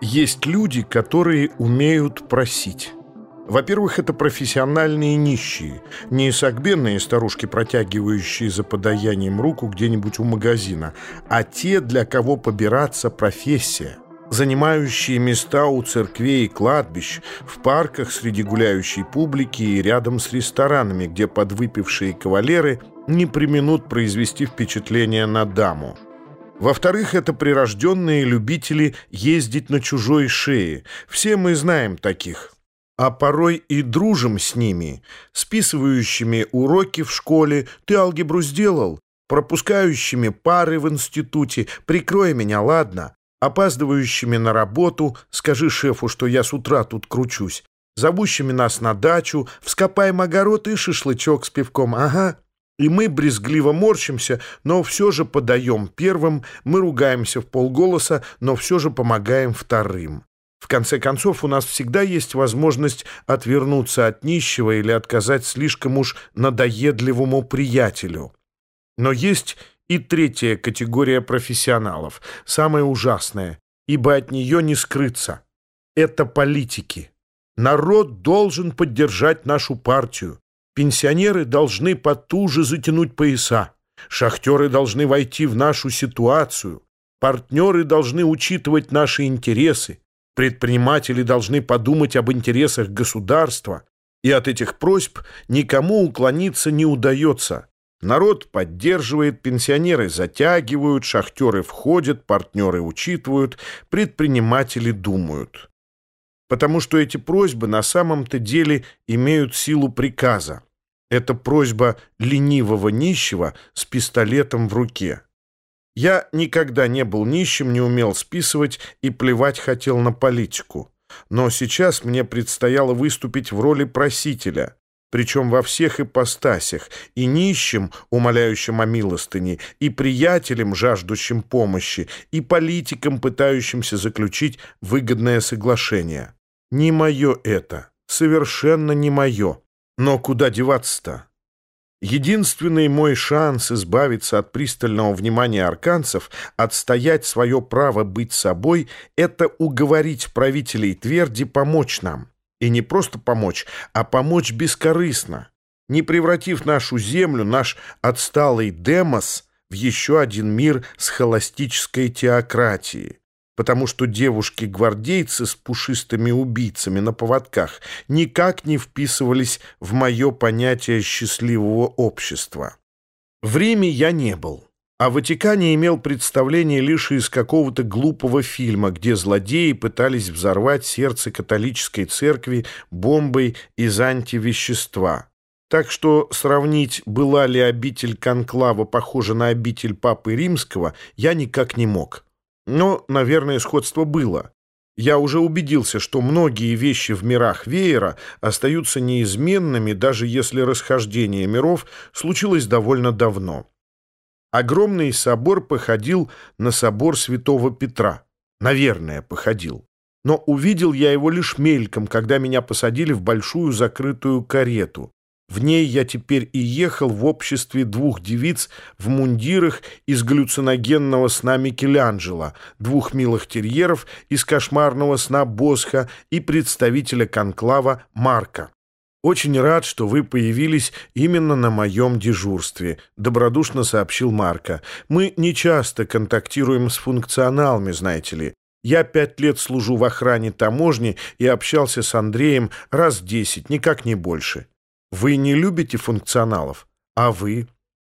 Есть люди, которые умеют просить. Во-первых, это профессиональные нищие, не согбенные старушки, протягивающие за подаянием руку где-нибудь у магазина, а те, для кого побираться профессия, занимающие места у церквей и кладбищ, в парках среди гуляющей публики и рядом с ресторанами, где подвыпившие кавалеры не применут произвести впечатление на даму. Во-вторых, это прирожденные любители ездить на чужой шее. Все мы знаем таких. А порой и дружим с ними, списывающими уроки в школе «Ты алгебру сделал?» пропускающими пары в институте «Прикрой меня, ладно?» опаздывающими на работу «Скажи шефу, что я с утра тут кручусь», зовущими нас на дачу «Вскопаем огород и шашлычок с пивком, ага». И мы брезгливо морщимся, но все же подаем первым, мы ругаемся в полголоса, но все же помогаем вторым. В конце концов, у нас всегда есть возможность отвернуться от нищего или отказать слишком уж надоедливому приятелю. Но есть и третья категория профессионалов, самая ужасная, ибо от нее не скрыться. Это политики. Народ должен поддержать нашу партию. Пенсионеры должны потуже затянуть пояса. Шахтеры должны войти в нашу ситуацию. Партнеры должны учитывать наши интересы. Предприниматели должны подумать об интересах государства. И от этих просьб никому уклониться не удается. Народ поддерживает, пенсионеры затягивают, шахтеры входят, партнеры учитывают, предприниматели думают. Потому что эти просьбы на самом-то деле имеют силу приказа. Это просьба ленивого нищего с пистолетом в руке. Я никогда не был нищим, не умел списывать и плевать хотел на политику. Но сейчас мне предстояло выступить в роли просителя, причем во всех ипостасях, и нищим, умоляющим о милостыне, и приятелям, жаждущим помощи, и политикам, пытающимся заключить выгодное соглашение. Не мое это, совершенно не мое. Но куда деваться-то? Единственный мой шанс избавиться от пристального внимания арканцев, отстоять свое право быть собой, это уговорить правителей Тверди помочь нам. И не просто помочь, а помочь бескорыстно, не превратив нашу землю, наш отсталый демос, в еще один мир с холостической теократией потому что девушки-гвардейцы с пушистыми убийцами на поводках никак не вписывались в мое понятие счастливого общества. В Риме я не был, а Ватикане имел представление лишь из какого-то глупого фильма, где злодеи пытались взорвать сердце католической церкви бомбой из антивещества. Так что сравнить, была ли обитель Конклава похожа на обитель Папы Римского, я никак не мог. Но, наверное, сходство было. Я уже убедился, что многие вещи в мирах веера остаются неизменными, даже если расхождение миров случилось довольно давно. Огромный собор походил на собор святого Петра. Наверное, походил. Но увидел я его лишь мельком, когда меня посадили в большую закрытую карету. В ней я теперь и ехал в обществе двух девиц в мундирах из галлюциногенного сна Микеланджело, двух милых терьеров из кошмарного сна Босха и представителя конклава Марка. «Очень рад, что вы появились именно на моем дежурстве», — добродушно сообщил Марка. «Мы не часто контактируем с функционалами, знаете ли. Я пять лет служу в охране таможни и общался с Андреем раз десять, никак не больше». Вы не любите функционалов? А вы?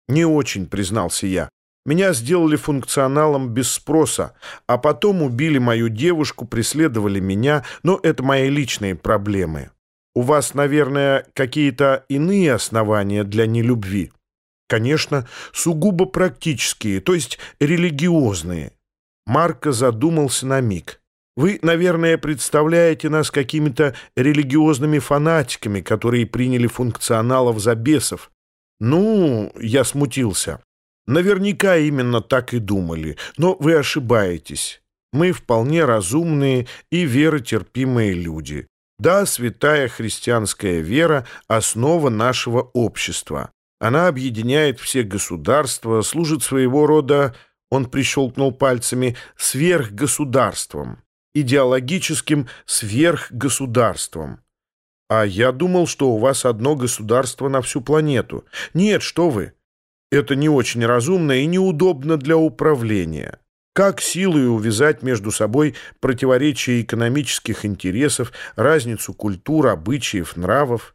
Не очень, признался я. Меня сделали функционалом без спроса, а потом убили мою девушку, преследовали меня, но это мои личные проблемы. У вас, наверное, какие-то иные основания для нелюбви? Конечно, сугубо практические, то есть религиозные. Марко задумался на миг. Вы, наверное, представляете нас какими-то религиозными фанатиками, которые приняли функционалов за бесов. Ну, я смутился. Наверняка именно так и думали, но вы ошибаетесь. Мы вполне разумные и веротерпимые люди. Да, святая христианская вера – основа нашего общества. Она объединяет все государства, служит своего рода, он прищелкнул пальцами, сверхгосударством. Идеологическим сверхгосударством. А я думал, что у вас одно государство на всю планету. Нет, что вы. Это не очень разумно и неудобно для управления. Как силой увязать между собой противоречия экономических интересов, разницу культур, обычаев, нравов?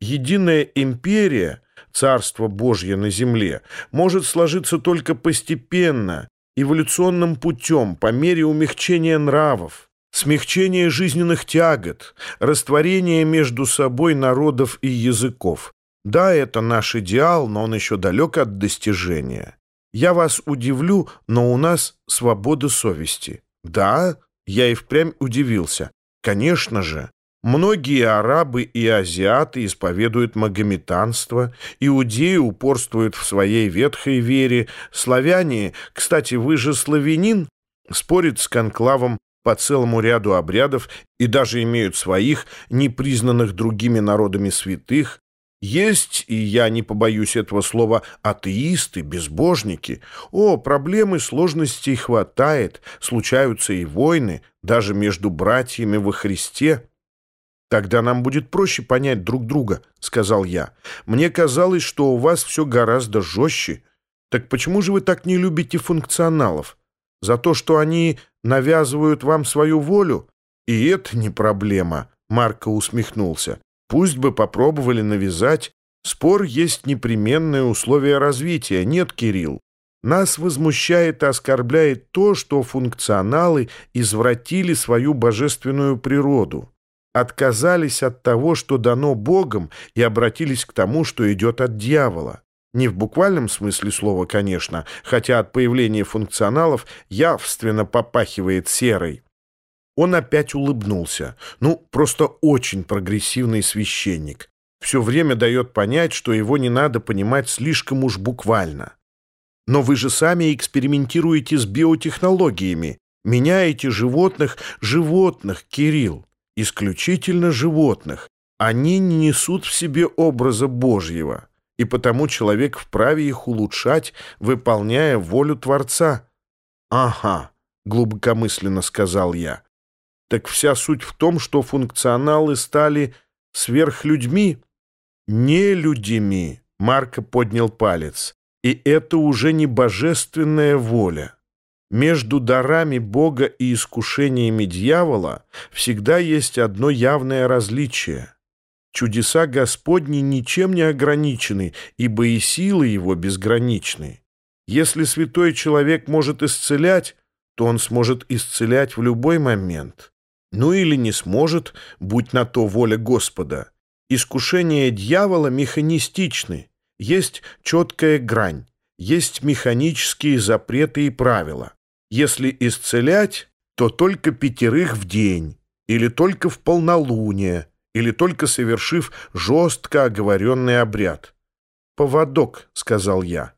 Единая империя, царство Божье на земле, может сложиться только постепенно, эволюционным путем, по мере умягчения нравов, смягчения жизненных тягот, растворения между собой народов и языков. Да, это наш идеал, но он еще далек от достижения. Я вас удивлю, но у нас свобода совести. Да, я и впрямь удивился. Конечно же, многие арабы и азиаты исповедуют магометанство, иудеи упорствуют в своей ветхой вере, славяне, кстати, вы же славянин, спорят с конклавом по целому ряду обрядов и даже имеют своих, непризнанных другими народами святых, есть, и я не побоюсь этого слова, атеисты, безбожники. О, проблемы сложностей хватает, случаются и войны, даже между братьями во Христе. «Тогда нам будет проще понять друг друга», — сказал я. «Мне казалось, что у вас все гораздо жестче. Так почему же вы так не любите функционалов? За то, что они навязывают вам свою волю? И это не проблема», — Марко усмехнулся. Пусть бы попробовали навязать. Спор есть непременное условие развития. Нет, Кирилл. Нас возмущает и оскорбляет то, что функционалы извратили свою божественную природу, отказались от того, что дано Богом, и обратились к тому, что идет от дьявола. Не в буквальном смысле слова, конечно, хотя от появления функционалов явственно попахивает серой. Он опять улыбнулся. Ну, просто очень прогрессивный священник. Все время дает понять, что его не надо понимать слишком уж буквально. Но вы же сами экспериментируете с биотехнологиями. Меняете животных, животных, Кирилл. Исключительно животных. Они не несут в себе образа Божьего. И потому человек вправе их улучшать, выполняя волю Творца. «Ага», — глубокомысленно сказал я. Так вся суть в том, что функционалы стали сверхлюдьми? Не людьми, Марко поднял палец. И это уже не божественная воля. Между дарами Бога и искушениями дьявола всегда есть одно явное различие. Чудеса Господни ничем не ограничены, ибо и силы Его безграничны. Если святой человек может исцелять, то он сможет исцелять в любой момент. Ну или не сможет, будь на то воля Господа. Искушения дьявола механистичны, есть четкая грань, есть механические запреты и правила. Если исцелять, то только пятерых в день, или только в полнолуние, или только совершив жестко оговоренный обряд. «Поводок», — сказал я.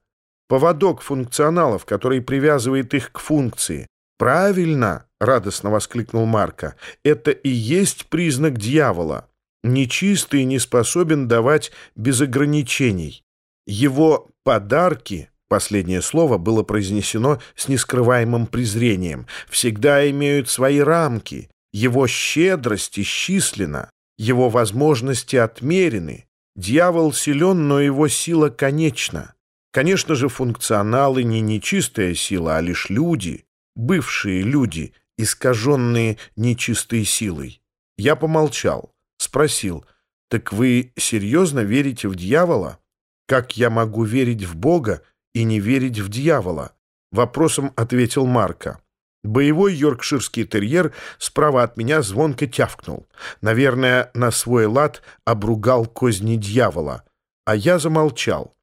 «Поводок функционалов, который привязывает их к функции. Правильно!» — радостно воскликнул Марко. «Это и есть признак дьявола. Нечистый не способен давать без ограничений. Его подарки, последнее слово было произнесено с нескрываемым презрением, всегда имеют свои рамки. Его щедрость исчислена, его возможности отмерены. Дьявол силен, но его сила конечна. Конечно же, функционалы не нечистая сила, а лишь люди, бывшие люди, искаженные нечистой силой. Я помолчал, спросил, «Так вы серьезно верите в дьявола? Как я могу верить в Бога и не верить в дьявола?» Вопросом ответил Марко. Боевой йоркширский терьер справа от меня звонко тявкнул. Наверное, на свой лад обругал козни дьявола. А я замолчал.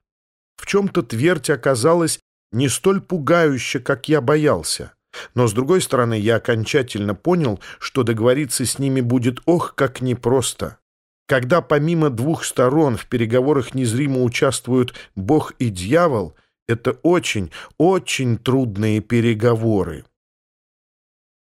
В чем-то твердь оказалась не столь пугающе, как я боялся. Но, с другой стороны, я окончательно понял, что договориться с ними будет ох, как непросто. Когда помимо двух сторон в переговорах незримо участвуют Бог и дьявол, это очень, очень трудные переговоры.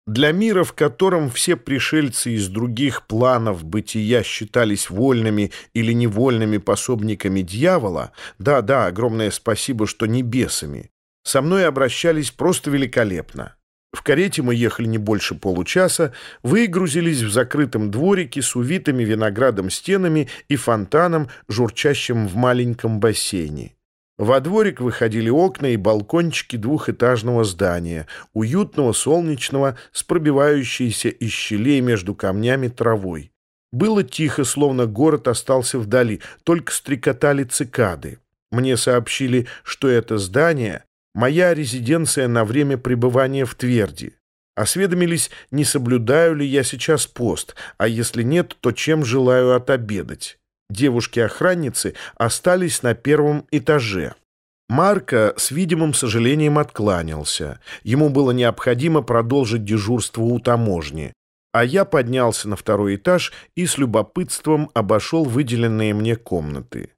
Для мира, в котором все пришельцы из других планов бытия считались вольными или невольными пособниками дьявола, да-да, огромное спасибо, что не бесами, со мной обращались просто великолепно. В карете мы ехали не больше получаса, выгрузились в закрытом дворике с увитыми виноградом стенами и фонтаном, журчащим в маленьком бассейне. Во дворик выходили окна и балкончики двухэтажного здания, уютного, солнечного, с пробивающейся из щелей между камнями травой. Было тихо, словно город остался вдали, только стрекотали цикады. Мне сообщили, что это здание — моя резиденция на время пребывания в Тверди. Осведомились, не соблюдаю ли я сейчас пост, а если нет, то чем желаю отобедать. Девушки-охранницы остались на первом этаже. Марко с видимым сожалением откланялся. Ему было необходимо продолжить дежурство у таможни. А я поднялся на второй этаж и с любопытством обошел выделенные мне комнаты.